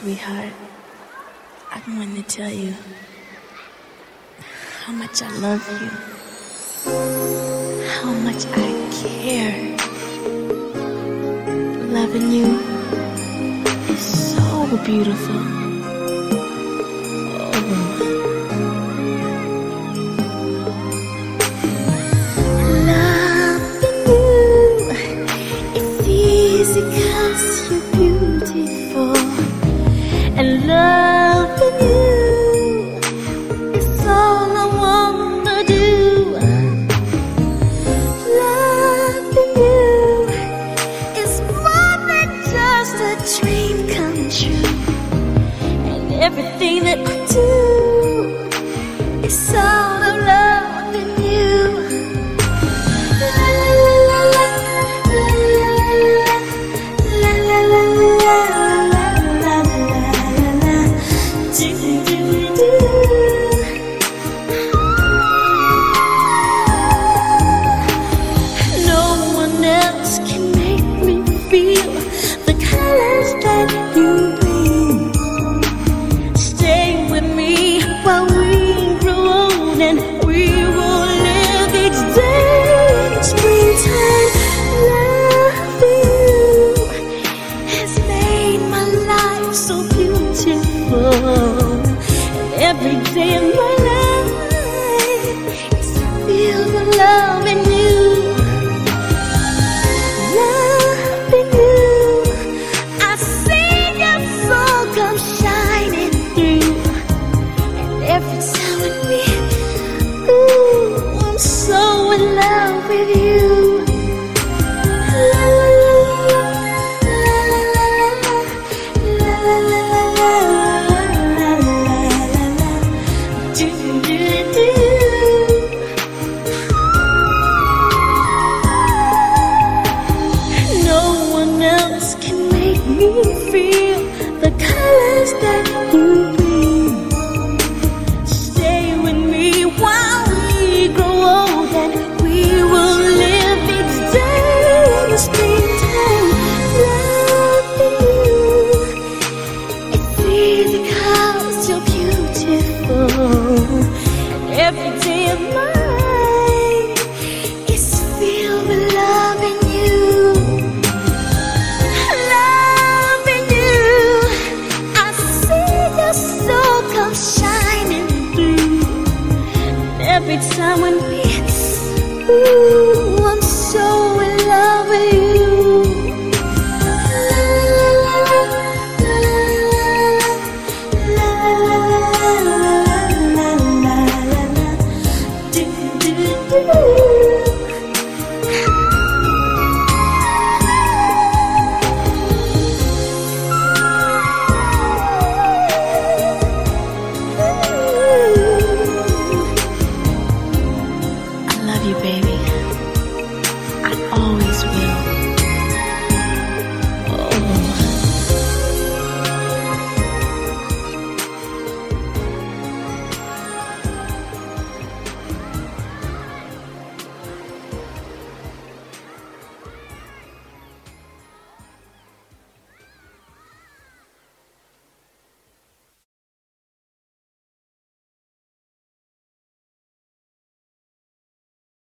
Sweetheart, I'm going to tell you how much I love you, how much I care. Loving you is so beautiful. dream come true, and everything that I do is so. the colors that you bring. Stay with me while we grow old, and we will live each day in springtime. Loving you, because you're beautiful. Every day of my someone baby. I always will.